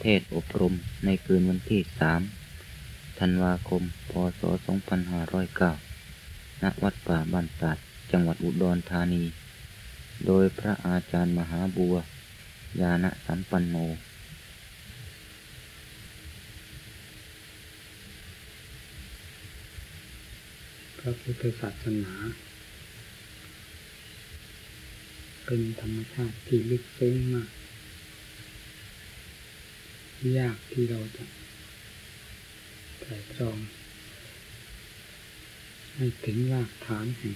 เทศอบรมในคืนวันที่สามธันวาคม พศ 2509 ณ วัดป่าบ้านตาดจังหวัดอุดรธานี โดยพระอาจารย์มหาบัว ยาณสัมปันโน พระพุทธศาสนา เป็นธรรมชาติที่ลึกซึ้งมาก ยากที่เราจะไตรตรอง ให้ถึงรากฐานแห่ง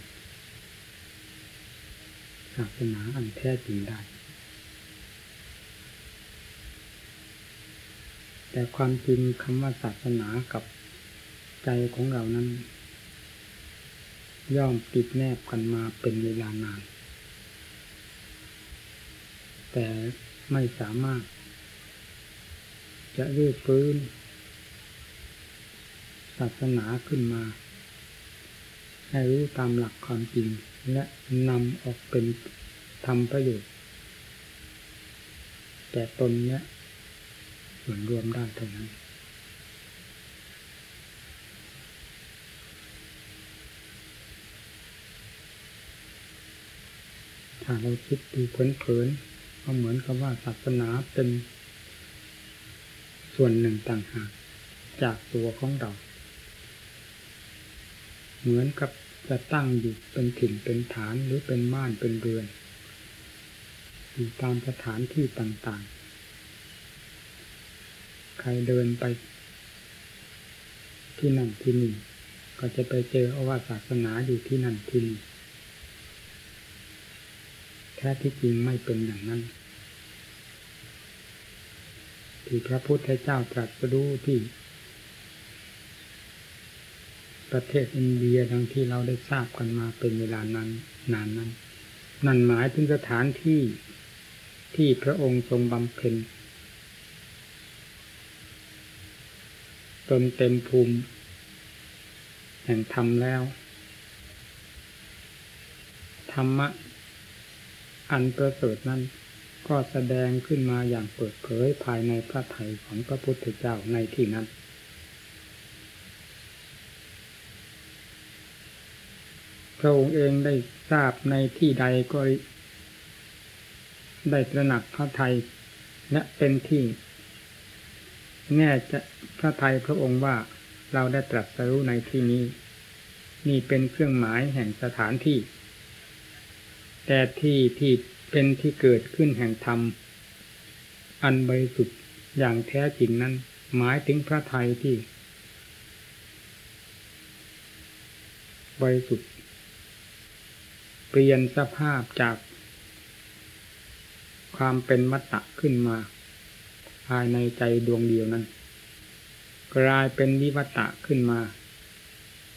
ศาสนาอันแท้จริงได้ แต่ความจริงคำว่าศาสนากับใจของเรานั้น ย่อมติดแนบกันมาเป็นเวลานาน แต่ไม่สามารถ จะรื้อฟื้นศาสนาขึ้นมา ให้รู้ตามหลักความจริง และนำออกเป็นทำประโยชน์แต่ตนและส่วนรวมได้เท่านั้นถ้าเราคิดดูเผินๆก็เหมือนกับว่าศาสนาเป็น ส่วนหนึ่งต่างหากจากตัวของเรา เหมือนกับจะตั้งอยู่เป็นถิ่นเป็นฐานหรือเป็นม่านเป็นเรือน อยู่ตามสถานที่ต่างๆ ใครเดินไป ที่นั่นที่นี่ ก็จะไปเจออว่าศาสนาอยู่ที่นั่นที่นี่แท้ที่จริงไม่เป็นอย่างนั้น ที่พระพุทธเจ้าตรัสรู้ที่ ประเทศอินเดียดังที่เราได้ทราบกันมาเป็นเวลานานนานนั้น นั่นหมายถึงสถานที่ที่พระองค์ทรงบำเพ็ญจนเต็มภูมิแห่งธรรมแล้ว ธรรมะ อันประเสริฐนั้น ก็แสดงขึ้นมาอย่างเปิดเผยภายในพระไถ่ของพระพุทธเจ้าในที่นั้น พระองค์เองได้ทราบในที่ใดก็ได้ตระหนักพระไทยและเป็นที่แน่จะพระไทยพระองค์ว่าเราได้ตรัสรู้ในที่นี้ นี่เป็นเครื่องหมายแห่งสถานที่ แต่ที่ที่ เป็นที่เกิดขึ้นแห่งธรรม อันบริสุทธิ์อย่างแท้จริงนั้น หมายถึงพระไทยที่ บริสุทธิ์เปลี่ยนสภาพจาก ความเป็นมัตตะขึ้นมา ภายในใจดวงเดียวนั้น กลายเป็นวิวัตะขึ้นมา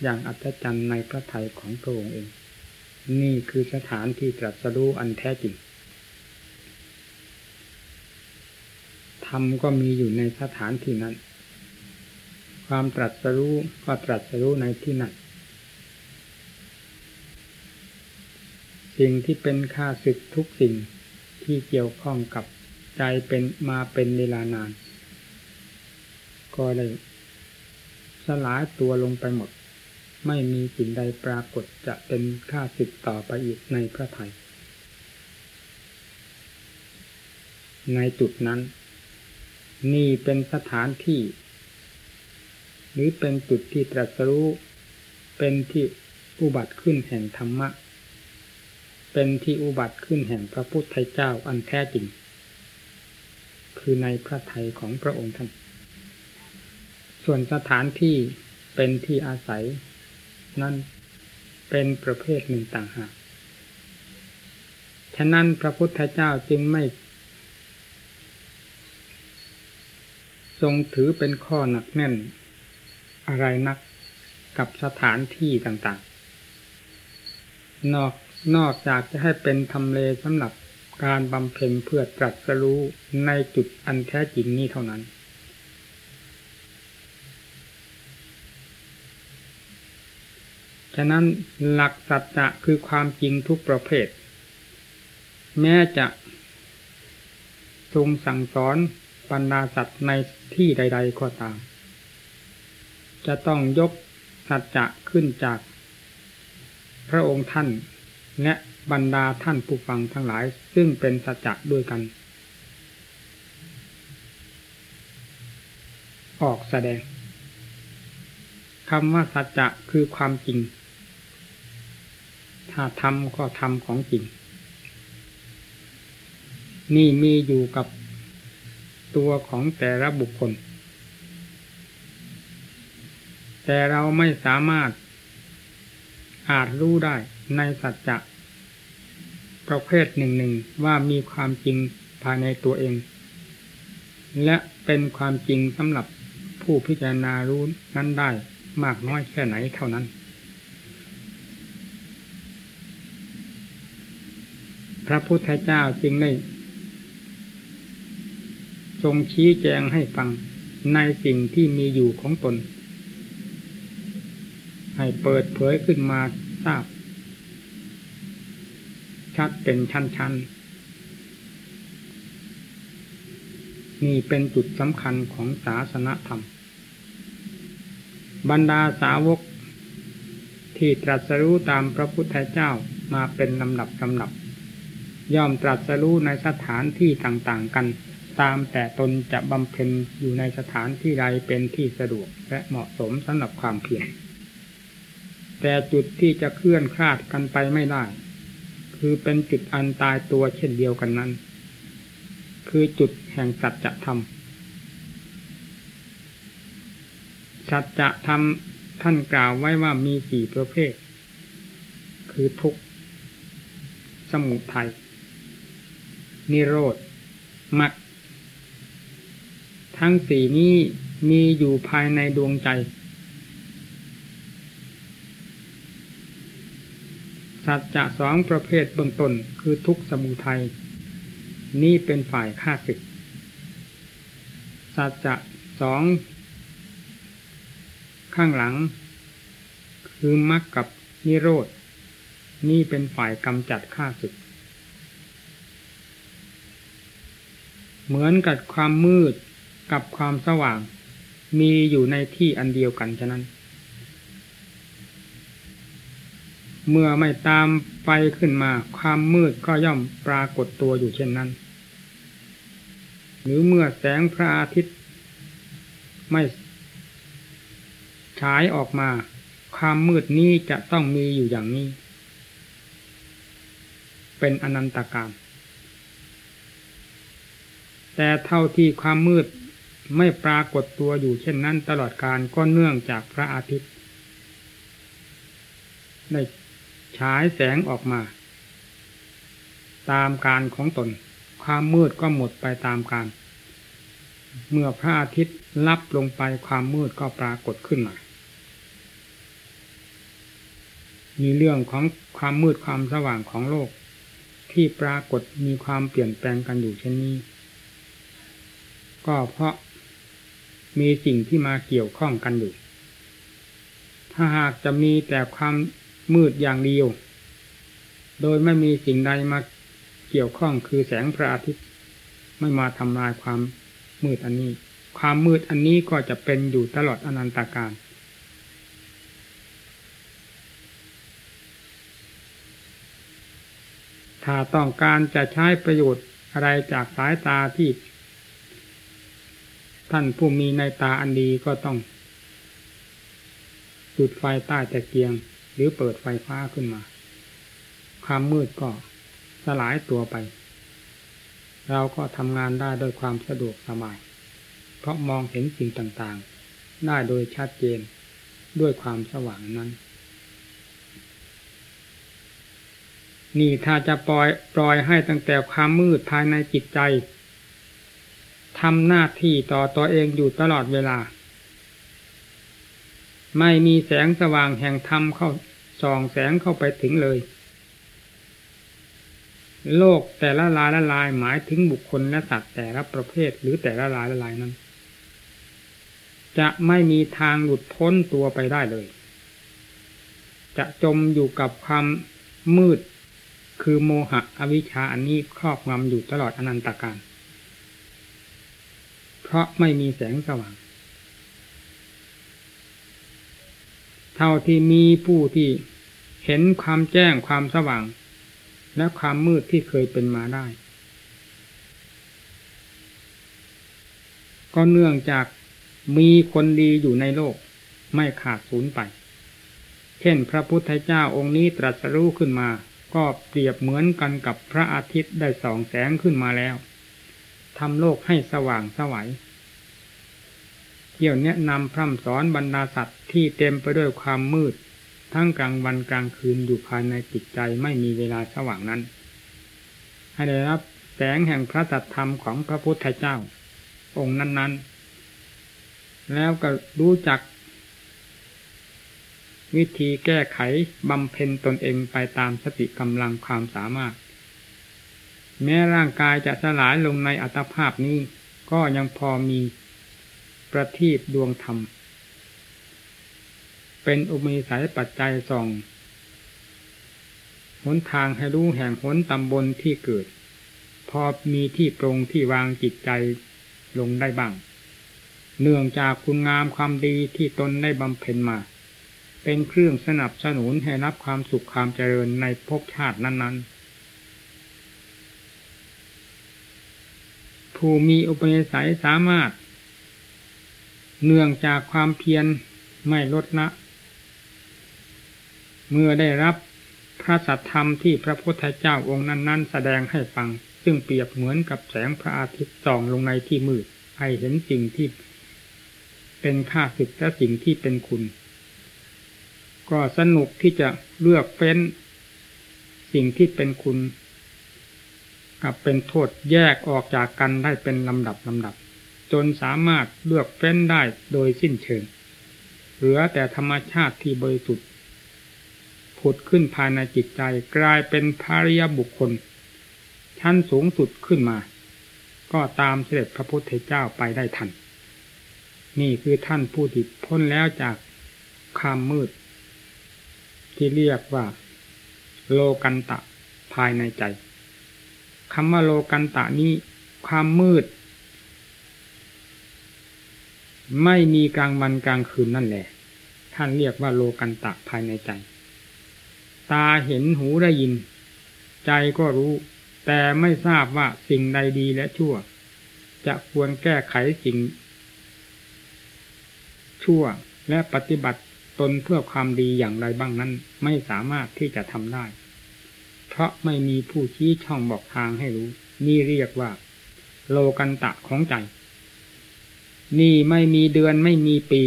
อย่างอัศจรรย์ในพระไทยของพระองค์เอง นี่คือสถานที่ตรัสรู้อันแท้จริง ธรรมก็มีอยู่ในสถานที่นั้น ความตรัสรู้ก็ตรัสรู้ในที่นั้น สิ่งที่เป็นค่าศึกทุกสิ่งที่เกี่ยวข้องกับใจเป็นมาเป็นเวลานาน ก็ได้สลายตัวลงไปหมด ไม่มีสิ่งใดปรากฏจะเป็นค่าศึกต่อไปอีกในพระไทยในจุดนั้น นี่เป็นสถานที่ หรือเป็นจุดที่ตรัสรู้เป็นที่อุบัติขึ้นแห่งธรรมะ เป็นที่อุบัติขึ้นแห่งพระพุทธเจ้าอันแท้จริง คือในพระไทยของพระองค์ท่าน ส่วนสถานที่เป็นที่อาศัย นั่นเป็นประเภทหนึ่งต่างหาก ฉะนั้นพระพุทธเจ้าจึงไม่ ทรงถือเป็นข้อหนักแน่น อะไรนักกับสถานที่ต่างๆ นอกนอกจากจะให้เป็นทำเลสำหรับการบำเพ็ญเพื่อตรัสรู้ในจุดอันแท้จริงนี้เท่านั้น ฉะนั้นหลักสัจจะคือความจริงทุกประเภท แม้จะทรงสั่งสอน บรรดาสัตว์ในที่ใด ๆ ก็ตาม จะต้องยกสัจจะขึ้นจาก พระองค์ท่าน และบรรดาท่านผู้ฟังทั้งหลาย ซึ่งเป็นสัจจะด้วยกัน ออกแสดงคำว่าสัจจะคือความจริง ถ้าทำก็ทำของจริง นี่มีอยู่กับ ตัวของแต่ละบุคคล แต่เราไม่สามารถ อาจรู้ได้ในสัจจะประเภทหนึ่งหนึ่งว่ามีความจริงภายในตัวเอง และเป็นความจริงสำหรับผู้พิจารณารู้นั้นได้มากน้อยแค่ไหนเท่านั้น พระพุทธเจ้าจึงได้ ทรงชี้แจงให้ฟังในสิ่งที่มีอยู่ของตน ให้เปิดเผยขึ้นมาทราบ ชัดเป็นชั้นๆ นี่เป็นจุดสำคัญของศาสนธรรม บรรดาสาวกที่ตรัสรู้ตามพระพุทธเจ้ามาเป็นลำดับลำดับ ย่อมตรัสรู้ในสถานที่ต่างๆกัน ตามแต่ตนจะบำเพ็ญอยู่ในสถานที่ใดเป็นที่สะดวกและเหมาะสมสำหรับความเพียรแต่จุดที่จะเคลื่อนคลาดกันไปไม่ได้ คือเป็นจุดอันตายตัวเช่นเดียวกันนั้น คือจุดแห่งสัจธรรมสัจธรรมท่านกล่าวไว้ว่ามีสี่ประเภท คือทุกข์สมุทัยนิโรธมรรค ทั้งสี่นี้มีอยู่ภายในดวงใจ สัจจะสองประเภทเบื้องต้นคือทุกสมุทัยนี่เป็นฝ่ายฆ่าศึก สัจจะสองข้างหลัง คือมรรคกับนิโรธนี่เป็นฝ่ายกำจัดฆ่าศึก เหมือนกับความมืด กับความสว่าง มีอยู่ในที่อันเดียวกันฉะนั้น เมื่อไม่ตามไฟขึ้นมาความมืดก็ย่อมปรากฏตัวอยู่เช่นนั้น หรือเมื่อแสงพระอาทิตย์ ไม่ฉายออกมา ความมืดนี้จะต้องมีอยู่อย่างนี้ เป็นอนันตการแต่เท่าที่ความมืด ไม่ปรากฏตัวอยู่เช่นนั้นตลอดการก็เนื่องจากพระอาทิตย์ได้ฉายแสงออกมา ตามการของตน ความมืดก็หมดไปตามการ เมื่อพระอาทิตย์ลับลงไปความมืดก็ปรากฏขึ้นมามีเรื่องของความมืดความสว่างของโลก ที่ปรากฏมีความเปลี่ยนแปลงกันอยู่เช่นนี้ ก็เพราะ มีสิ่งที่มาเกี่ยวข้องกันอยู่ ถ้าหากจะมีแต่ความมืดอย่างเดียว โดยไม่มีสิ่งใดมาเกี่ยวข้องคือแสงพระอาทิตย์ ไม่มาทำลายความมืดอันนี้ ความมืดอันนี้ก็จะเป็นอยู่ตลอดอนันตกาลถ้าต้องการจะใช้ประโยชน์อะไรจากสายตาที่ ท่านผู้มีในตาอันดีก็ต้อง จุดไฟใต้ตะเกียง หรือเปิดไฟฟ้าขึ้นมา ความมืดก็สลายตัวไป เราก็ทำงานได้ด้วยความสะดวกสบาย เพราะมองเห็นสิ่งต่างๆ ได้โดยชัดเจนด้วยความสว่างนั้น นี่ถ้าจะปล่อยปล่อยให้ตั้งแต่ความมืดภายในจิตใจ ทำหน้าที่ต่อตัวเองอยู่ตลอดเวลา ไม่มีแสงสว่างแห่งธรรมเข้าส่องแสงเข้าไปถึงเลย โลกแต่ละลายละลายหมายถึงบุคคลและสัตว์แต่ละประเภทหรือแต่ละลายละลายนั้น จะไม่มีทางหลุดพ้นตัวไปได้เลย จะจมอยู่กับความมืด คือโมหะอวิชชาอันนี้ครอบงำอยู่ตลอดอนันตกาล เพราะไม่มีแสงสว่าง เท่าที่มีผู้ที่เห็นความแจ้งความสว่าง และความมืดที่เคยเป็นมาได้ ก็เนื่องจากมีคนดีอยู่ในโลกไม่ขาดสูญไป เช่นพระพุทธเจ้าองค์นี้ตรัสรู้ขึ้นมา ก็เปรียบเหมือนกันกับพระอาทิตย์ได้สองแสงขึ้นมาแล้ว ทำโลกให้สว่างสวัยเที่ยวแนะนำพร่ำสอนบรรดาสัตว์ที่เต็มไปด้วยความมืด ทั้งกลางวันกลางคืนอยู่ภายในจิตใจไม่มีเวลาสว่างนั้น ให้ได้รับแสงแห่งพระสัตธรรมของพระพุทธเจ้า องค์นั้น ๆ แล้วก็รู้จัก วิธีแก้ไขบำเพ็ญตนเองไปตามสติกำลังความสามารถ แม้ร่างกายจะสลายลงในอัตภาพนี้ ก็ยังพอมีประทีปดวงธรรม เป็นอุมีสายปัจจัยส่องหนทางให้รู้แห่งหนตำบลที่เกิด พอมีที่ตรงที่วางจิตใจลงได้บ้าง เนื่องจากคุณงามความดีที่ตนได้บำเพ็ญมา เป็นเครื่องสนับสนุนให้รับความสุขความเจริญในภพชาตินั้นๆ ผู้มีอุปนิสัยสามารถ เนื่องจากความเพียรไม่ลดละเมื่อได้รับพระสัทธรรมที่พระพุทธเจ้าองค์นั้น ๆ แสดงให้ฟัง ซึ่งเปรียบเหมือนกับแสงพระอาทิตย์ส่องลงในที่มืดให้เห็นสิ่งที่เป็นค่าศึกและสิ่งที่เป็นคุณ ก็สนุกที่จะเลือกเฟ้น สิ่งที่เป็นคุณ เป็นโทษแยกออกจากกันได้เป็นลำดับลำดับ จนสามารถเลือกเฟ้นได้โดยสิ้นเชิง เหลือแต่ธรรมชาติที่บริสุทธิ์ผุดขึ้นภายในจิตใจกลายเป็นภาริยบุคคล ชั้นสูงสุดขึ้นมา ก็ตามเสด็จพระพุทธเจ้าไปได้ทัน นี่คือท่านผู้ที่พ้นแล้วจากความมืด ที่เรียกว่า โลกันตะภายในใจ คำว่าโลกันตะนี้ ความมืด ไม่มีกลางวันกลางคืนนั่นแหละ ท่านเรียกว่าโลกันตะภายในใจ ตาเห็นหูได้ยิน ใจก็รู้ แต่ไม่ทราบว่าสิ่งใดดีและชั่ว จะควรแก้ไขสิ่ง ชั่วและปฏิบัติตนเพื่อความดีอย่างไรบ้างนั้น ไม่สามารถที่จะทำได้ เพราะไม่มีผู้ชี้ช่องบอกทางให้รู้ นี่เรียกว่า โลกันตะของใจ นี่ไม่มีเดือนไม่มีปี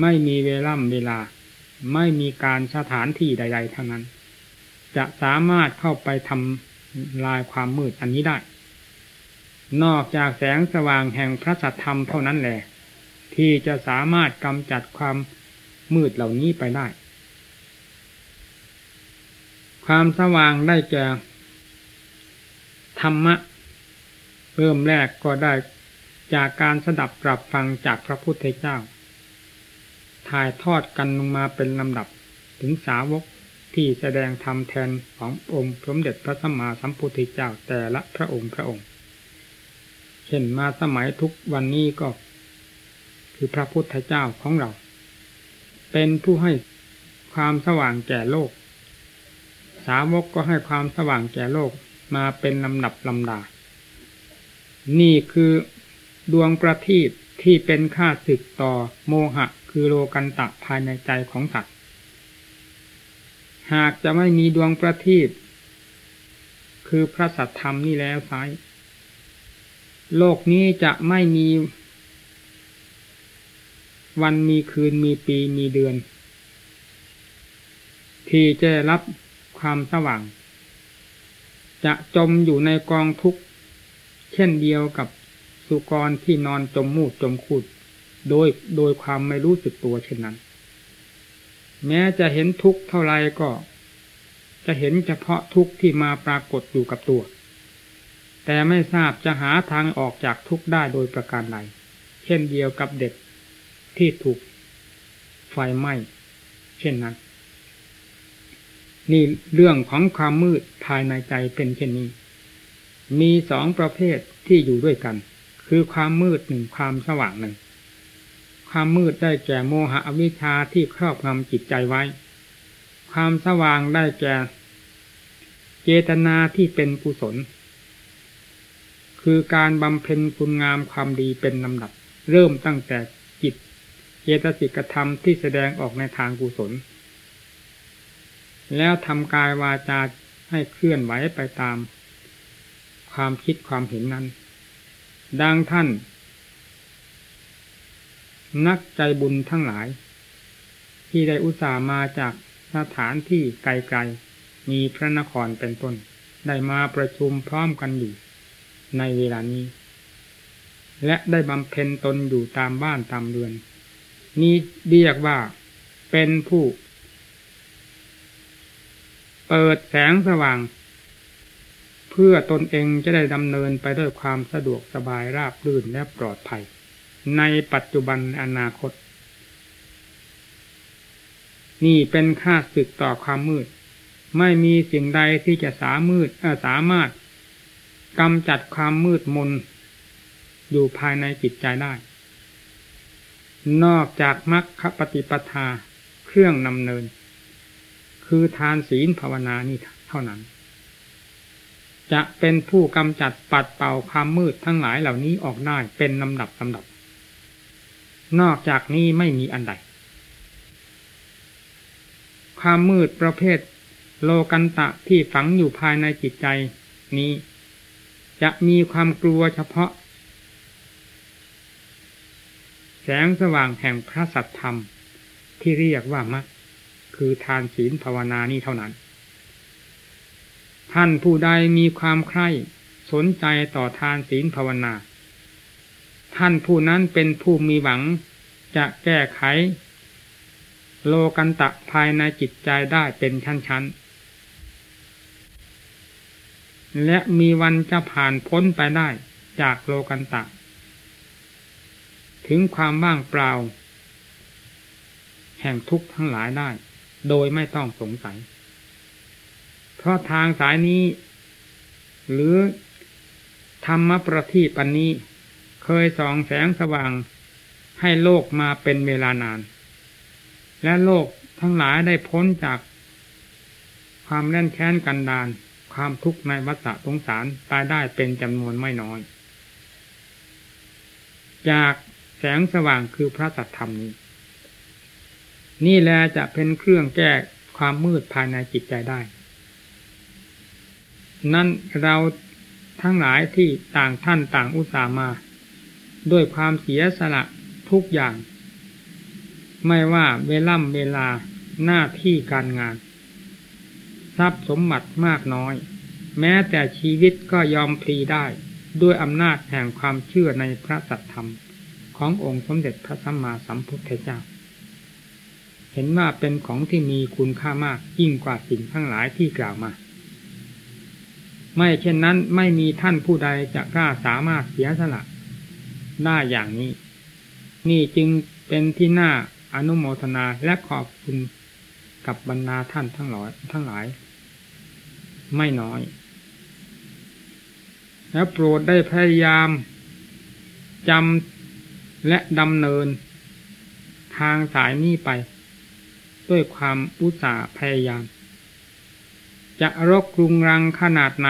ไม่มีเวล่ำเวลา ไม่มีการสถานที่ใด ๆ ทั้งนั้น จะสามารถเข้าไปทำลายความมืดอันนี้ได้ นอกจากแสงสว่างแห่งพระสัทธรรมเท่านั้นแหละที่จะสามารถกำจัดความมืดเหล่านี้ไปได้ ความสว่างได้แก่ธรรมะ เริ่มแรกก็ได้จากการสดับปรับฟังจากพระพุทธเจ้า ถ่ายทอดกันลงมาเป็นลำดับถึงสาวกที่แสดงธรรมแทนขององค์สมเด็จพระสัมมาสัมพุทธเจ้าแต่ละพระองค์พระองค์เช่นมาสมัยทุกวันนี้ก็ คือพระพุทธเจ้าของเรา เป็นผู้ให้ความสว่างแก่โลก สาวกก็ให้ความสว่างแก่โลกมาเป็นลำดับลำดา นี่คือดวงประทีปที่เป็นค่าศึกต่อโมหะ คือโลกันตะภายในใจของสัตว์หากจะไม่มีดวงประทีปคือพระสัตธรรมนี่แล้วไซโลกนี้จะไม่มี วันมีคืนมีปีมีเดือน ที่จะรับ ความสว่าง จะจมอยู่ในกองทุกข์เช่นเดียวกับสุกรที่นอนจมมูดจมขุดโดยโดยความไม่รู้สึกตัวเช่นนั้น แม้จะเห็นทุกข์เท่าไรก็ จะเห็นเฉพาะทุกข์ที่มาปรากฏอยู่กับตัว แต่ไม่ทราบจะหาทางออกจากทุกข์ได้โดยประการใดเช่นเดียวกับเด็กที่ถูกไฟไหม้เช่นนั้น นี่เรื่องของความมืดภายในใจเป็นเช่นนี้ มีสองประเภทที่อยู่ด้วยกัน คือความมืดหนึ่งความสว่างหนึ่ง ความมืดได้แก่โมหะอวิชชาที่ครอบงำจิตใจไว้ ความสว่างได้แก่ เจตนาที่เป็นกุศล คือการบำเพ็ญคุณงามความดีเป็นลำดับ เริ่มตั้งแต่จิตเจตสิกธรรมที่แสดงออกในทางกุศล แล้วทำกายวาจาให้เคลื่อนไหวไปตาม ความคิดความเห็นนั้น ดังท่าน นักใจบุญทั้งหลาย ที่ได้อุตส่าห์มาจากสถานที่ไกลๆ มีพระนครเป็นต้น ได้มาประชุมพร้อมกันอยู่ในเวลานี้ และได้บำเพ็ญตนอยู่ตามบ้านตามเรือน นี้เรียกว่าเป็นผู้ เปิดแสงสว่าง เพื่อตนเองจะได้ดำเนินไปด้วยความสะดวกสบายราบรื่นและปลอดภัย ในปัจจุบันอนาคต นี่เป็นค่าศึกต่อความมืด ไม่มีสิ่งใดที่จะสามืดสามารถกำจัดความมืดมน อยู่ภายในจิตใจได้ นอกจากมรรคปฏิปทาเครื่องนำเนิน คือทานศีลภาวนานี่เท่านั้น จะเป็นผู้กำจัดปัดเป่าความมืดทั้งหลายเหล่านี้ออกได้เป็นลำดับลำดับ นอกจากนี้ไม่มีอันใด ความมืดประเภทโลกันตะที่ฝังอยู่ภายในจิตใจนี้ จะมีความกลัวเฉพาะ แสงสว่างแห่งพระสัตธรรมที่เรียกว่ามรรค คือทานศีลภาวนานี้เท่านั้น ท่านผู้ใดมีความใคร่สนใจต่อทานศีลภาวนา ท่านผู้นั้นเป็นผู้มีหวังจะแก้ไข โลกันตะภายในจิตใจได้เป็นชั้นๆ และมีวันจะผ่านพ้นไปได้จากโลกันตะ ถึงความว่างเปล่า แห่งทุกข์ทั้งหลายได้ โดยไม่ต้องสงสัย เพราะทางสายนี้ หรือธรรมประทีปันนี้ เคยส่องแสงสว่างให้โลกมาเป็นเวลานาน และโลกทั้งหลายได้พ้นจาก ความแน่นแค้นกันดาน ความทุกข์ในวัฏสงสารตายได้เป็นจำนวนไม่น้อย จากแสงสว่างคือพระสัทธรรมนี้ นี่แหละจะเป็นเครื่องแก้ความมืดภายในจิตใจได้ นั่นเราทั้งหลายที่ต่างท่านต่างอุตส่าห์มา ด้วยความเสียสละทุกอย่าง ไม่ว่าเวล่ำเวลาหน้าที่การงาน ทรัพย์สมบัติมากน้อย แม้แต่ชีวิตก็ยอมพลีได้ด้วยอำนาจแห่งความเชื่อในพระสัทธรรม ขององค์สมเด็จพระสัมมาสัมพุทธเจ้า เห็นว่าเป็นของที่มีคุณค่ามากยิ่งกว่าสิ่งทั้งหลายที่กล่าวมา ไม่เช่นนั้นไม่มีท่านผู้ใดจะกล้าสามารถเสียสละได้อย่างนี้ นี่จึงเป็นที่น่าอนุโมทนาและขอบคุณกับบรรดาท่านทั้งหลายทั้งหลาย ไม่น้อย แล้วโปรดได้พยายามจำและดำเนิน ทางสายนี้ไป ด้วยความอุตสาห์พยายาม จะรกรุงรังขนาดไหน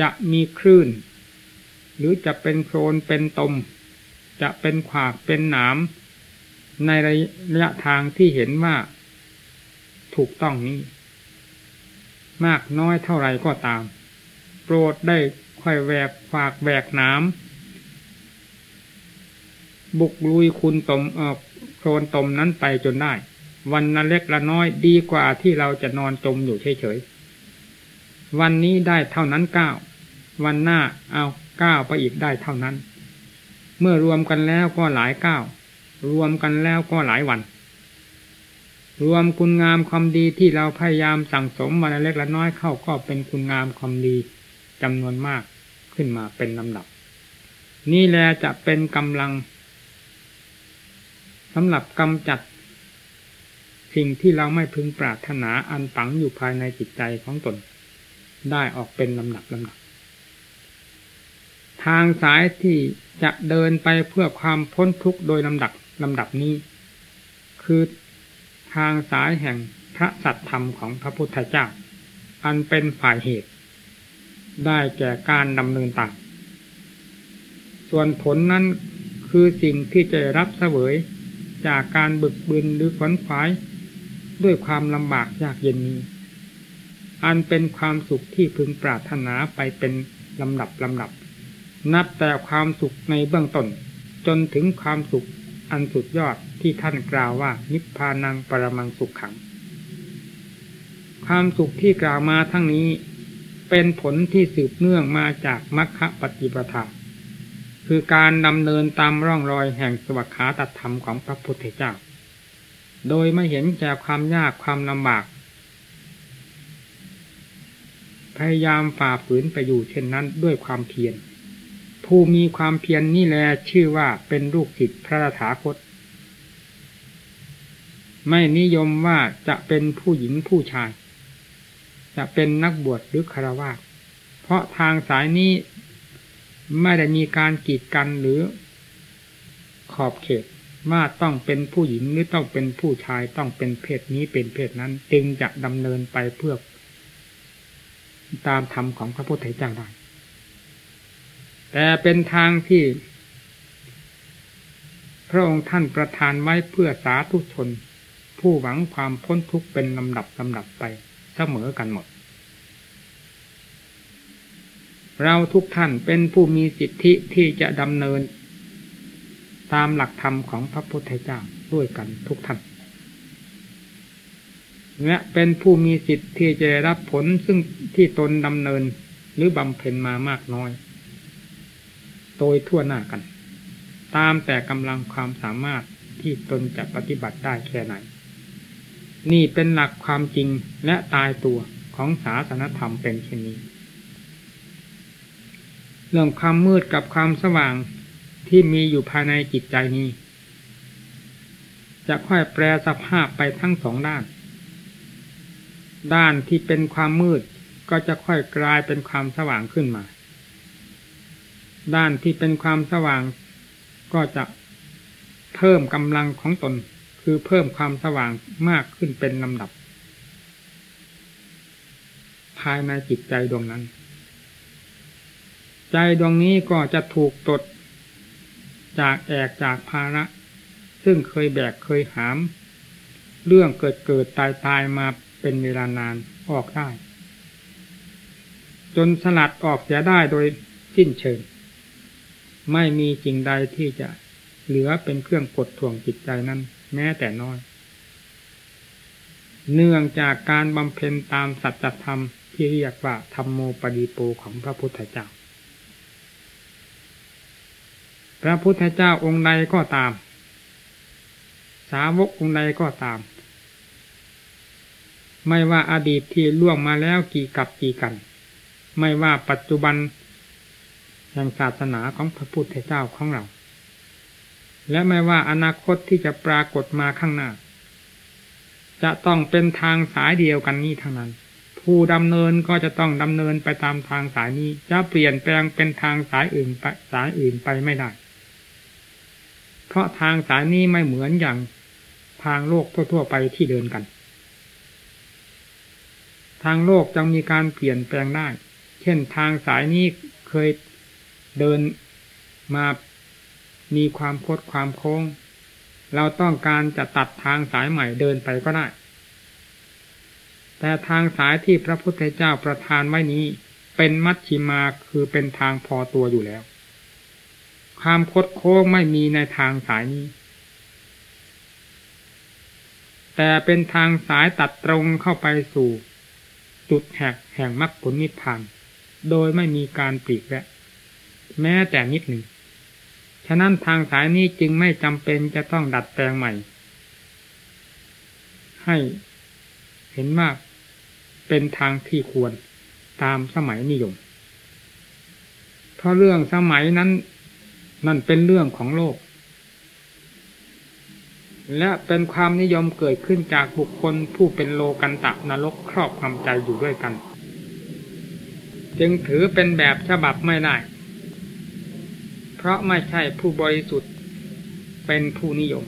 จะมีคลื่น หรือจะเป็นโคลนเป็นตม จะเป็นขวากเป็นหนามในระยะทางที่เห็นว่า ถูกต้องนี้ มากน้อยเท่าไรก็ตาม โปรดได้ค่อยแวกฝากแวกน้ำบุกลุยคุณตมเออโคลนตมนั้นไปจนได้ วันนั้นเล็กละน้อยดีกว่าที่เราจะนอนจมอยู่เฉยๆ วันนี้ได้เท่านั้นเก้า วันหน้าเอาเก้าไปอีกได้เท่านั้น เมื่อรวมกันแล้วก็หลายเก้า รวมกันแล้วก็หลายวัน รวมคุณงามความดีที่เราพยายามสั่งสมวันเล็กละน้อยเข้าก็เป็นคุณงามความดีจำนวนมากขึ้นมาเป็นลำดับ นี่แหละจะเป็นกำลังสำหรับกำจัด สิ่งที่เราไม่พึงปรารถนาอันฝังอยู่ภายในจิตใจของตน ได้ออกเป็นลำหนักลำหนัก ทางสายที่จะเดินไปเพื่อความพ้นทุกข์โดยลำดับลำดับนี้ คือทางสายแห่งพระสัตธรรมของพระพุทธเจ้า อันเป็นฝ่ายเหตุ ได้แก่การดำเนินตามส่วนผลนั้นคือสิ่งที่จะรับเสวยจากการบึกบึนหรือขวนขวาย ด้วยความลำบากยากเย็นนี้ อันเป็นความสุขที่พึงปรารถนาไปเป็นลำดับลำดับ นับแต่ความสุขในเบื้องต้น จนถึงความสุขอันสุดยอดที่ท่านกล่าวว่านิพพานังปรมังสุขขัง ความสุขที่กล่าวมาทั้งนี้ เป็นผลที่สืบเนื่องมาจากมรรคปฏิปทาคือการดำเนินตามร่องรอยแห่งสวัสขาตธรรมของพระพุทธเจ้า โดยไม่เห็นแก่ความยากความลำบาก พยายามฝ่าฝืนไปอยู่เช่นนั้นด้วยความเพียรผู้มีความเพียรนนี่แหละชื่อว่าเป็นลูกศิษย์พระถาคต ไม่นิยมว่าจะเป็นผู้หญิงผู้ชาย จะเป็นนักบวชหรือคารวะเพราะทางสายนี้ไม่ได้มีการกีดกันหรือขอบเขต ว่าต้องเป็นผู้หญิงหรือต้องเป็นผู้ชายต้องเป็นเพศนี้เป็นเพศนั้น จึงจะดำเนินไปเพื่อ ตามธรรมของพระพุทธเจ้าได้แต่เป็นทางที่ พระองค์ท่านประทานไว้เพื่อสาธุชน ผู้หวังความพ้นทุกข์เป็นลำดับลำดับไปเสมอกันหมด เราทุกท่านเป็นผู้มีสิทธิที่จะดำเนิน ตามหลักธรรมของพระพุทธเจ้าด้วยกันทุกท่านและเป็นผู้มีสิทธิ์ที่จะรับผลซึ่งที่ตนดำเนินหรือบำเพ็ญมามากน้อย โดยทั่วหน้ากัน ตามแต่กำลังความสามารถที่ตนจะปฏิบัติได้แค่ไหน นี่เป็นหลักความจริงและตายตัวของศาสนธรรมเป็นเช่นนี้ เรื่องความมืดกับความสว่าง ที่มีอยู่ภายในจิตใจนี้ จะค่อยแปรสภาพไปทั้งสองด้าน ด้านที่เป็นความมืดก็จะค่อยกลายเป็นความสว่างขึ้นมา ด้านที่เป็นความสว่างก็จะเพิ่มกำลังของตนคือเพิ่มความสว่างมากขึ้นเป็นลำดับ ภายในจิตใจดวงนั้น ใจดวงนี้ก็จะถูกตด จากแอกจากภาระ ซึ่งเคยแบกเคยหาม เรื่องเกิดเกิดตายตายมาเป็นเวลานานออกได้ จนสลัดออกเสียได้โดยสิ้นเชิง ไม่มีจริงใดที่จะเหลือเป็นเครื่องกดท่วงจิตใจนั้น แม้แต่น้อย เนื่องจากการบำเพ็ญตามสัจธรรมที่เรียกว่าธรรมโมปดีโปของพระพุทธเจ้า พระพุทธเจ้าองค์ใดก็ตาม สาวกองค์ใดก็ตาม ไม่ว่าอาดีตที่ล่วงมาแล้วกี่กับกี่กัน ไม่ว่าปัจจุบันแห่งศาสนาของพระพุทธเจ้าของเรา และไม่ว่าอนาคตที่จะปรากฏมาข้างหน้า จะต้องเป็นทางสายเดียวกันนี้ทั้งนั้นผู้ดำเนินก็จะต้องดำเนินไปตามทางสายนี้ จะเปลี่ยนแปลงเป็นทางสายอื่นไปสายอื่นไปไม่ได้ เพราะทางสายนี้ไม่เหมือนอย่างทางโลกทั่ว ๆ ไปที่เดินกัน ทางโลกจะมีการเปลี่ยนแปลงได้ เช่นทางสายนี้เคยเดินมามีความโคดความโค้ง เราต้องการจะตัดทางสายใหม่เดินไปก็ได้ แต่ทางสายที่พระพุทธเจ้าประทานไว้นี้ เป็นมัชชิมาคือเป็นทางพอตัวอยู่แล้ว ความคดโค้งไม่มีในทางสายนี้ แต่เป็นทางสายตัดตรงเข้าไปสู่ จุดแหกแห่งมรรคผลนิพพาน โดยไม่มีการปลีกแวะแม้แต่นิดหนึ่ง ฉะนั้นทางสายนี้จึงไม่จำเป็นจะต้องดัดแปลงใหม่ ให้เห็นว่าเป็นทางที่ควรตามสมัยนิยม เพราะเรื่องสมัยนั้น นั่นเป็นเรื่องของโลก และเป็นความนิยมเกิดขึ้นจากบุคคลผู้เป็นโลกันตะนรกครอบความใจอยู่ด้วยกัน จึงถือเป็นแบบฉบับไม่ได้ เพราะไม่ใช่ผู้บริสุทธิ์เป็นผู้นิยม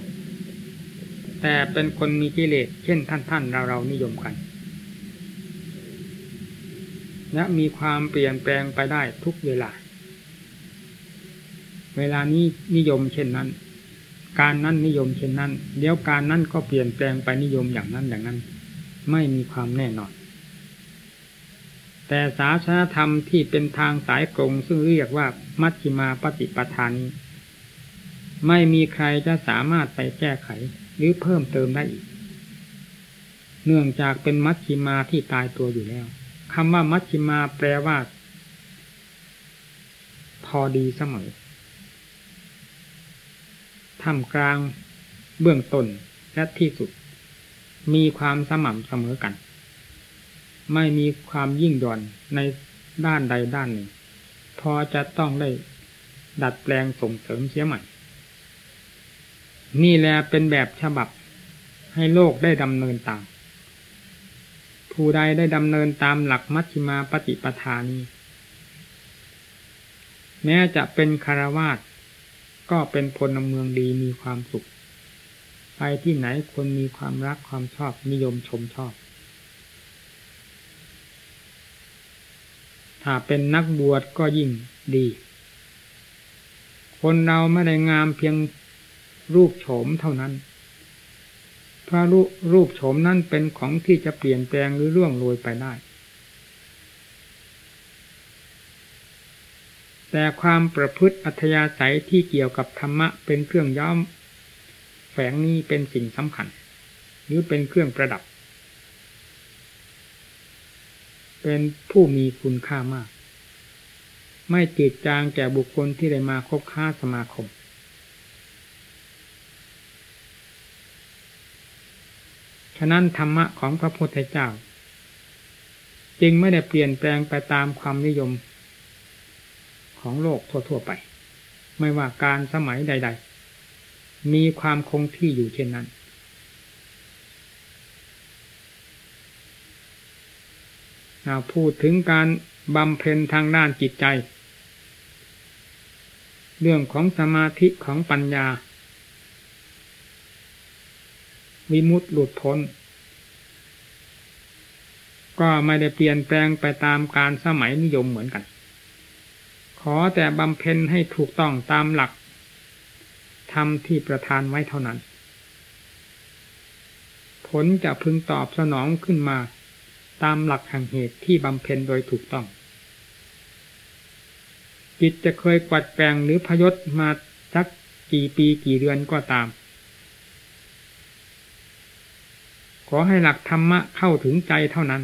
แต่เป็นคนมีกิเลสเช่นท่านท่านเราเรานิยมกันและมีความเปลี่ยนแปลงไปได้ทุกเวลา เวลานี้นิยมเช่นนั้น การนั้นนิยมเช่นนั้น เดี๋ยวการนั้นก็เปลี่ยนแปลงไปนิยมอย่างนั้นอย่างนั้น ไม่มีความแน่นอน แต่ศาสนธรรมที่เป็นทางสายกรงซึ่งเรียกว่ามัชฌิมาปฏิปทานี้ ไม่มีใครจะสามารถไปแก้ไขหรือเพิ่มเติมได้อีก เนื่องจากเป็นมัชฌิมาที่ตายตัวอยู่แล้วคำว่ามัชฌิมาแปลว่า พอดีเสมอ ทำกลาง เบื้องต้นและที่สุด มีความสม่ำเสมอกัน ไม่มีความยิ่งย่อนในด้านใดด้านหนึ่ง พอจะต้องได้ดัดแปลงส่งเสริมเสียใหม่ นี่แหละเป็นแบบฉบับให้โลกได้ดำเนินตาม ผู้ใดได้ดำเนินตามหลักมัชฌิมาปฏิปทานี้ แม้จะเป็นคารวาส ก็เป็นพลเมืองดีมีความสุข ไปที่ไหนคนมีความรักความชอบนิยมชมชอบ ถ้าเป็นนักบวชก็ยิ่งดี คนเราไม่ได้งามเพียงรูปโฉมเท่านั้นพราะรูปโฉมนั้นเป็นของที่จะเปลี่ยนแปลงหรือร่วงโรยไปได้ แต่ความประพฤติอัธยาศัยที่เกี่ยวกับธรรมะเป็นเครื่องย้อม แฝงนี้เป็นสิ่งสำคัญ หรือเป็นเครื่องประดับ เป็นผู้มีคุณค่ามาก ไม่ติดจางแก่บุคคลที่ได้มาคบค้าสมาคม ฉะนั้นธรรมะของพระพุทธเจ้า จึงไม่ได้เปลี่ยนแปลงไปตามความนิยม ของโลกทั่ว ๆ ไป ไม่ว่าการสมัยใด ๆ มีความคงที่อยู่เช่นนั้น พูดถึงการบำเพ็ญทางด้านจิตใจ เรื่องของสมาธิของปัญญา วิมุตติหลุดพ้น ก็ไม่ได้เปลี่ยนแปลงไปตามการสมัยนิยมเหมือนกัน ขอแต่บำเพ็ญให้ถูกต้องตามหลักธรรมที่ประทานไว้เท่านั้น ผลจะพึงตอบสนองขึ้นมาตามหลักแห่งเหตุที่บำเพ็ญโดยถูกต้อง จิตจะเคยกวัดแปลงหรือพยศมาสักกี่ปีกี่เดือนก็ตาม ขอให้หลักธรรมะเข้าถึงใจเท่านั้น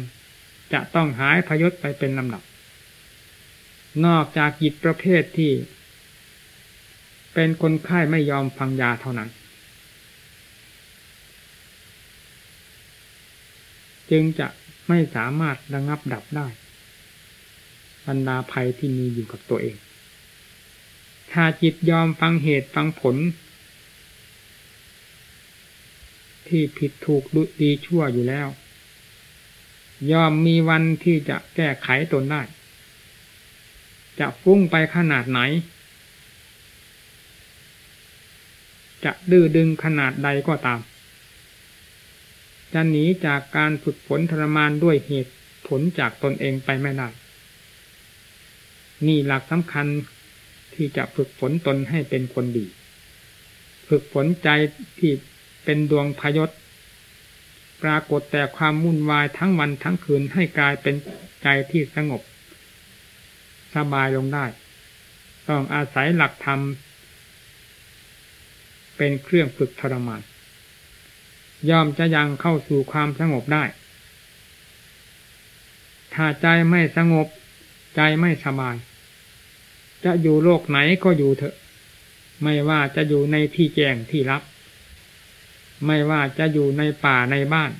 จะต้องหายพยศไปเป็นลำดับ นอกจากจิตประเภทที่ เป็นคนไข้ไม่ยอมฟังยาเท่านั้น จึงจะไม่สามารถระงับดับได้บรรดาภัยที่มีอยู่กับตัวเอง ถ้าจิตยอมฟังเหตุฟังผล ที่ผิดถูกดุดีชั่วอยู่แล้ว ยอมมีวันที่จะแก้ไขตนได้ จะฟุ้งไปขนาดไหน จะดื้อดึงขนาดใดก็ตาม จะหนีจากการฝึกฝนทรมานด้วยเหตุผลจากตนเองไปไม่ได้ นี่หลักสำคัญที่จะฝึกฝนตนให้เป็นคนดี ฝึกฝนใจที่เป็นดวงพยศปรากฏแต่ความวุ่นวายทั้งวันทั้งคืนให้กลายเป็นใจที่สงบ สบายลงได้ ต้องอาศัยหลักธรรม เป็นเครื่องฝึกทรมานย่อมจะยังเข้าสู่ความสงบได้ ถ้าใจไม่สงบ ใจไม่สบาย จะอยู่โลกไหนก็อยู่เถอะ ไม่ว่าจะอยู่ในที่แจ้งที่รับ ไม่ว่าจะอยู่ในป่าในบ้าน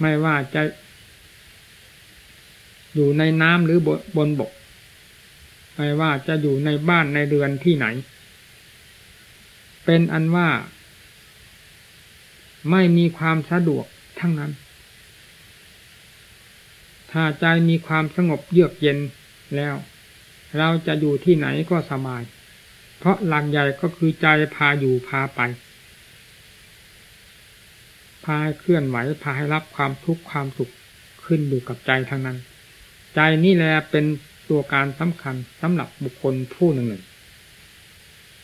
ไม่ว่าจะ อยู่ในน้ำหรือบนบก ไม่ว่าจะอยู่ในบ้านในเรือนที่ไหน เป็นอันว่า ไม่มีความสะดวกทั้งนั้น ถ้าใจมีความสงบเยือกเย็นแล้ว เราจะอยู่ที่ไหนก็สบาย เพราะหลักใหญ่ก็คือใจพาอยู่พาไปพาให้เคลื่อนไหวพาให้รับความทุกข์ความสุขขึ้นอยู่กับใจทั้งนั้น ใจนี่แหละเป็นตัวการสำคัญสำหรับบุคคลผู้หนึ่งหนึ่ง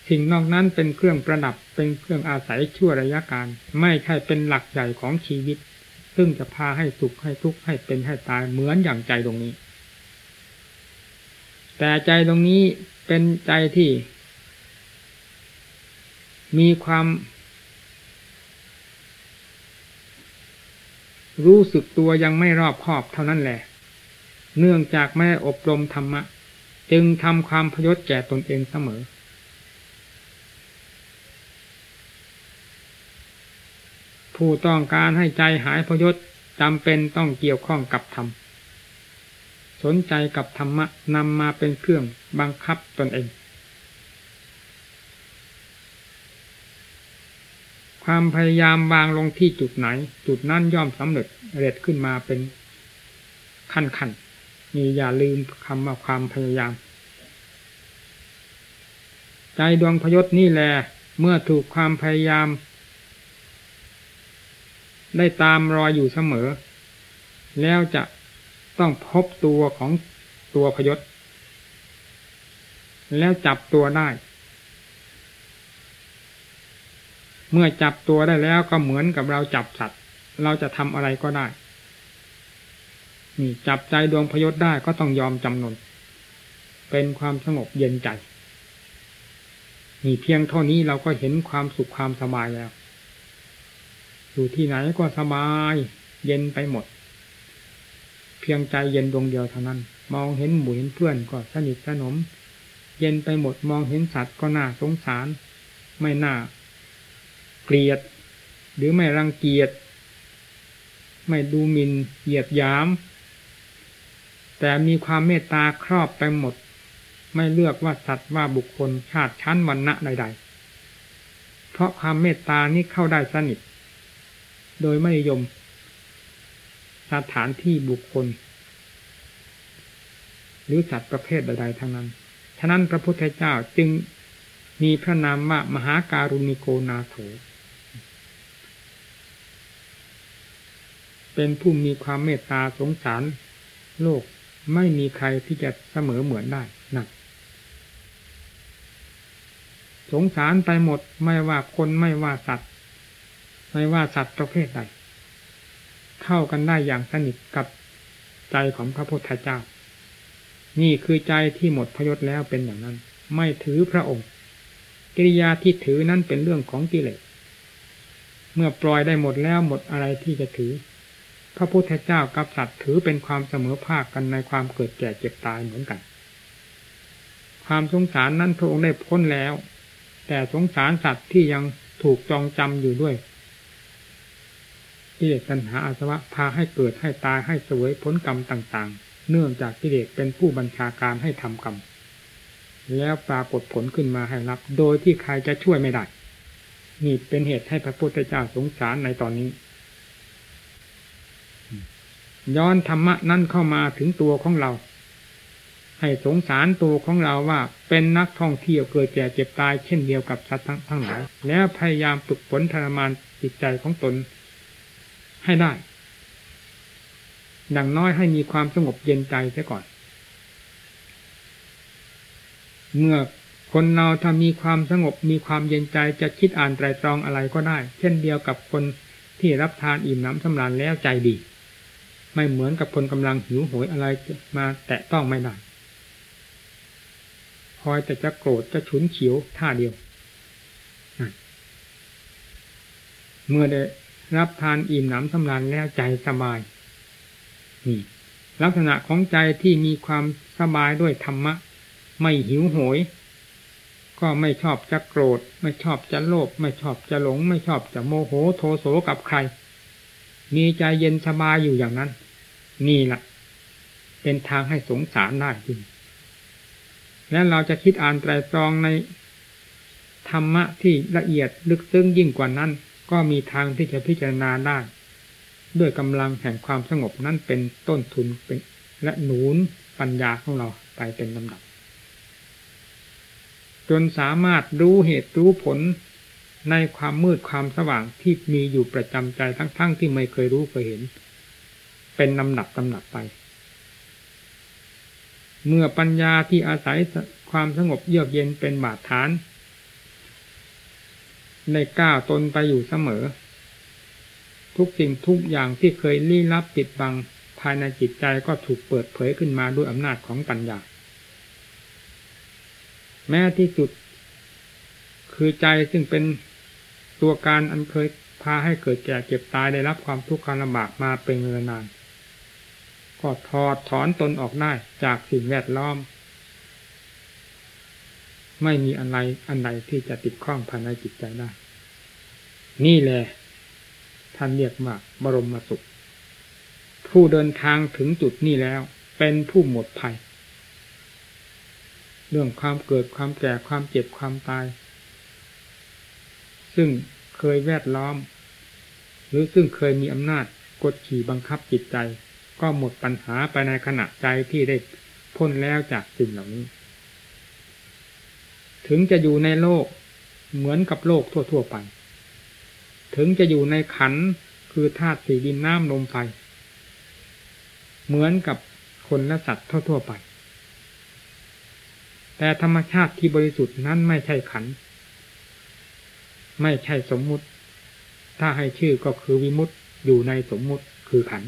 สิ่งนอกนั้นเป็นเครื่องประดับเป็นเครื่องอาศัยชั่วระยะการ ไม่ใช่เป็นหลักใหญ่ของชีวิต ซึ่งจะพาให้สุขให้ทุกข์ให้เป็นให้ตายเหมือนอย่างใจตรงนี้ แต่ใจตรงนี้เป็นใจที่ มีความ รู้สึกตัวยังไม่รอบคอบเท่านั้นแหละ เนื่องจากไม่อบรมธรรมะ จึงทำความพยศแก่ตนเองเสมอ ผู้ต้องการให้ใจหายพยศจำเป็นต้องเกี่ยวข้องกับธรรม สนใจกับธรรมะนำมาเป็นเครื่องบังคับตนเอง ความพยายามวางลงที่จุดไหน จุดนั้นย่อมสำเร็จเร็จขึ้นมาเป็นขั้นขั้ นมีอย่าลืมคำว่าความพยายาม ใจดวงพยศนี่แหละเมื่อถูกความพยายาม ได้ตามรอยอยู่เสมอ แล้วจะต้องพบตัวของตัวพยศ แล้วจับตัวได้ เมื่อจับตัวได้แล้วก็เหมือนกับเราจับสัตว์ เราจะทำอะไรก็ได้ นี่จับใจดวงพยศได้ก็ต้องยอมจำนน เป็นความสงบเย็นใจนี่เพียงเท่านี้เราก็เห็นความสุขความสบายแล้ว อยู่ที่ไหนก็สบาย เย็นไปหมด เพียงใจเย็นดวงเดียวเท่านั้น มองเห็นหมู่เห็นเพื่อนก็สนิทสนม เย็นไปหมดมองเห็นสัตว์ก็น่าสงสาร ไม่น่า เกลียด หรือไม่รังเกียจ ไม่ดูหมินเหยียดยาม แต่มีความเมตตาครอบไปหมด ไม่เลือกว่าสัตว์ว่าบุคคลชาติชั้นวรรณะใด ๆ เพราะความเมตตานี้เข้าได้สนิท โดยไม่ยม สถานที่บุคคล หรือสัตว์ประเภทใด ๆ ทั้งนั้น ฉะนั้นพระพุทธเจ้าจึงมีพระนามว่ามหาการุณิโกนาโถเป็นผู้มีความเมตตาสงสารโลก ไม่มีใครที่จะเสมอเหมือนได้นักสงสารไปหมดไม่ว่าคนไม่ว่าสัตว์ ไม่ว่าสัตว์ประเภทใดเข้ากันได้อย่างสนิทกับใจของพระพุทธเจ้า นี่คือใจที่หมดพยศแล้วเป็นอย่างนั้น ไม่ถือพระองค์ กิริยาที่ถือนั้นเป็นเรื่องของกิเลสเมื่อปล่อยได้หมดแล้วหมดอะไรที่จะถือ พระพุทธเจ้ากับสัตว์ถือเป็นความเสมอภาคกันในความเกิดแก่เจ็บตายเหมือนกัน ความสงสารนั้นพระองค์ได้พ้นแล้ว แต่สงสารสัตว์ที่ยังถูกจองจำอยู่ด้วยกิเลสตัณหาอาสวะพาให้เกิดให้ตายให้สวยผลกรรมต่างๆ เนื่องจากกิเลสเป็นผู้บัญชาการให้ทำกรรม แล้วปรากฏผลขึ้นมาให้รับ โดยที่ใครจะช่วยไม่ได้ นี่เป็นเหตุให้พระพุทธเจ้าสงสารในตอนนี้ ย้อนธรรมะนั่นเข้ามาถึงตัวของเรา ให้สงสารตัวของเราว่าเป็นนักท่องเที่ยวเกิดแก่เจ็บตายเช่นเดียวกับสัตว์ทั้งหลาย แล้วพยายามฝึกฝนทรมานจิตใจของตนให้ได้ ดังน้อยให้มีความสงบเย็นใจเสียก่อน เมื่อคนเราถ้ามีความสงบมีความเย็นใจจะคิดอ่านไตรตรองอะไรก็ได้ เช่นเดียวกับคนที่รับทานอิ่มน้ำสำราญแล้วใจดี ไม่เหมือนกับคนกำลังหิวโหยอะไรมาแตะต้องไม่ได้คอยแต่จะโกรธจะฉุนเฉียวท่าเดียว เมื่อได้รับทานอิ่มหนำสำราญแล้วใจสบาย นี่ ลักษณะของใจที่มีความสบายด้วยธรรมะ ไม่หิวโหย ก็ไม่ชอบจะโกรธ ไม่ชอบจะโลภไม่ชอบจะหลง ไม่ชอบจะโมโหโทโสกับใคร มีใจเย็นสบายอยู่อย่างนั้น นี่แหละเป็นทางให้สงสารได้จริงและเราจะคิดอ่านไตรตรองในธรรมะที่ละเอียดลึกซึ้งยิ่งกว่านั้น ก็มีทางที่จะพิจารณาได้ ด้วยกำลังแห่งความสงบนั้นเป็นต้นทุนเป็นและหนุนปัญญาของเราไปเป็นลำดับ จนสามารถรู้เหตุรู้ผล ในความมืดความสว่างที่มีอยู่ประจำใจทั้งๆทที่ไม่เคยรู้เคยเห็น เป็นลำดับตำหนับไป เมื่อปัญญาที่อาศัยความสงบเยือกเย็นเป็นบาดฐาน ในก้าวตนไปอยู่เสมอ ทุกสิ่งทุกอย่างที่เคยลี้ลับปิดบังภายในจิตใจก็ถูกเปิดเผยขึ้นมาด้วยอำนาจของปัญญา แม้ที่สุด คือใจซึ่งเป็น ตัวการอันเคยพาให้เกิดแก่เก็บตายได้รับความทุกข์ความลำบากมาเป็นเวลานาน ก็ถอดถอนตนออกได้จากสิ่งแวดล้อม ไม่มีอะไรอันใดที่จะติดข้องภายในจิตใจได้ นี่แหละท่านเรียกว่าบรมสุข ผู้เดินทางถึงจุดนี้แล้ว เป็นผู้หมดภัย เรื่องความเกิดความแก่ความเจ็บความตาย ซึ่งเคยแวดล้อม หรือซึ่งเคยมีอำนาจกดขี่บังคับจิตใจ ก็หมดปัญหาไปในขณะใจที่ได้พ้นแล้วจากสิ่งเหล่านี้ ถึงจะอยู่ในโลกเหมือนกับโลกทั่ว ๆ ไป ถึงจะอยู่ในขันคือธาตุสี่ดินน้ำลมไฟ เหมือนกับคนและสัตว์ทั่ว ๆ ไป แต่ธรรมชาติที่บริสุทธิ์นั้นไม่ใช่ขัน ไม่ใช่สมมุติ ถ้าให้ชื่อก็คือวิมุตติอยู่ในสมมุติคือขัน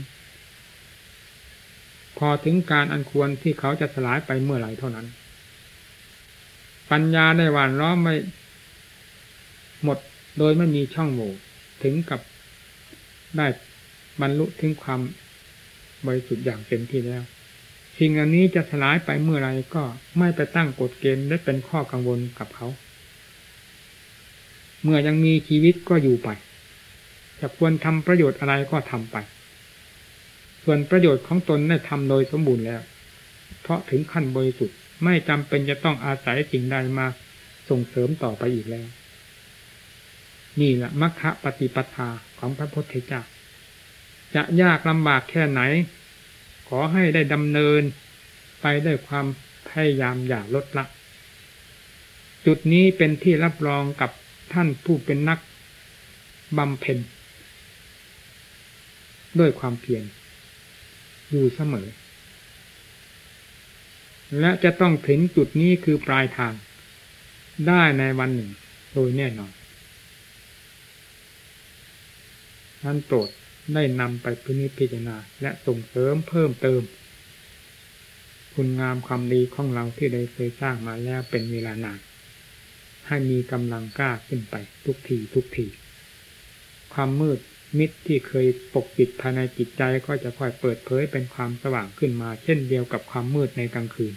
พอถึงการอันควรที่เขาจะสลายไปเมื่อไหร่เท่านั้น ปัญญาได้หวานล้อมไม่หมดโดยไม่มีช่องโหว่ถึงกับได้บรรลุถึงความบริสุทธิ์อย่างเต็มที่แล้วสิ่งอันนี้จะสลายไปเมื่อไรก็ไม่ไปตั้งกฎเกณฑ์ได้เป็นข้อกังวลกับเขา เมื่อยังมีชีวิตก็อยู่ไป จะควรทำประโยชน์อะไรก็ทำไป ส่วนประโยชน์ของตนได้ทำโดยสมบูรณ์แล้ว เพราะถึงขั้นบริสุทธิ์ไม่จำเป็นจะต้องอาศัยสิ่งใดมาส่งเสริมต่อไปอีกแล้ว นี่แหละมัคคปฏิปทาของพระพุทธเจ้าจะยากลำบากแค่ไหน ขอให้ได้ดำเนินไปด้วยความพยายามอย่าลดละ จุดนี้เป็นที่รับรองกับ ท่านผู้เป็นนักบำเพ็ญด้วยความเพียรอยู่เสมอ และจะต้องถึงจุดนี้คือปลายทางได้ในวันหนึ่งโดยแน่นอนท่านโปรดได้นำไปพินิจพิจารณาและส่งเสริมเพิ่มเติม คุณงามความดีของเราที่ได้เคยสร้างมาแล้วเป็นเวลานาน ให้มีกำลังกล้าขึ้นไปทุกทีทุกทีความมืดมิดที่เคยปกปิดภายในจิตใจก็จะค่อยเปิดเผยเป็นความสว่างขึ้นมา เช่นเดียวกับความมืดในกลางคืน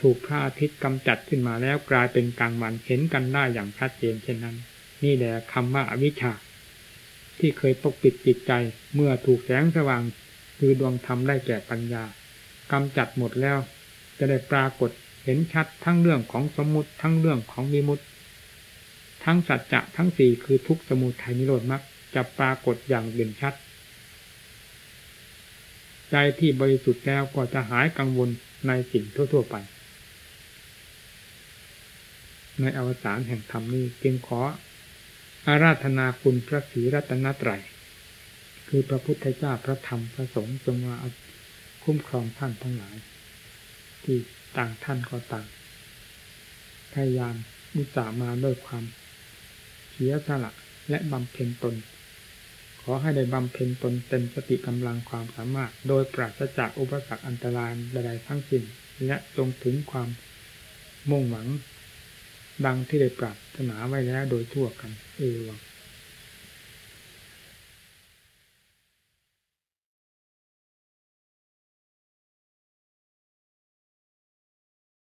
ถูกพระอาทิตย์กำจัดขึ้นมาแล้วกลายเป็นกลางวันเห็นกันได้อย่างชัดเจนเช่นนั้น นี่แหละคำว่าอวิชชา ที่เคยปกปิดจิตใจเมื่อถูกแสงสว่าง คือดวงธรรมได้แก่ปัญญากำจัดหมดแล้ว จะได้ปรากฏ เห็นชัดทั้งเรื่องของสมมติทั้งเรื่องของวิมุตติทั้งสัจจะทั้งสี่คือทุกสมุทัยนิโรธมรรคจะปรากฏอย่างเด่นชัด ใจที่บริสุทธิ์แล้วก็จะหายกังวลในสิ่งทั่ว ๆ ไป ในอวสานแห่งธรรมนี้จึงขออาราธนาคุณพระศรีรัตนตรัย คือพระพุทธเจ้าพระธรรมพระสงฆ์จงมาคุ้มครองท่านทั้งหลาย ที่ ต่างท่านก็ต่าง พยายามมุสามาด้วยความเสียสละและบำเพ็ญตน ขอให้ได้บำเพ็ญตนเต็มสติกำลังความสามารถ โดยปราศจากอุปสรรคอันตรายใดๆทั้งสิ้นและจงถึงความมุ่งหวัง ดังที่ได้ปรารถนาไว้แล้วโดยทั่วกัน เอวัง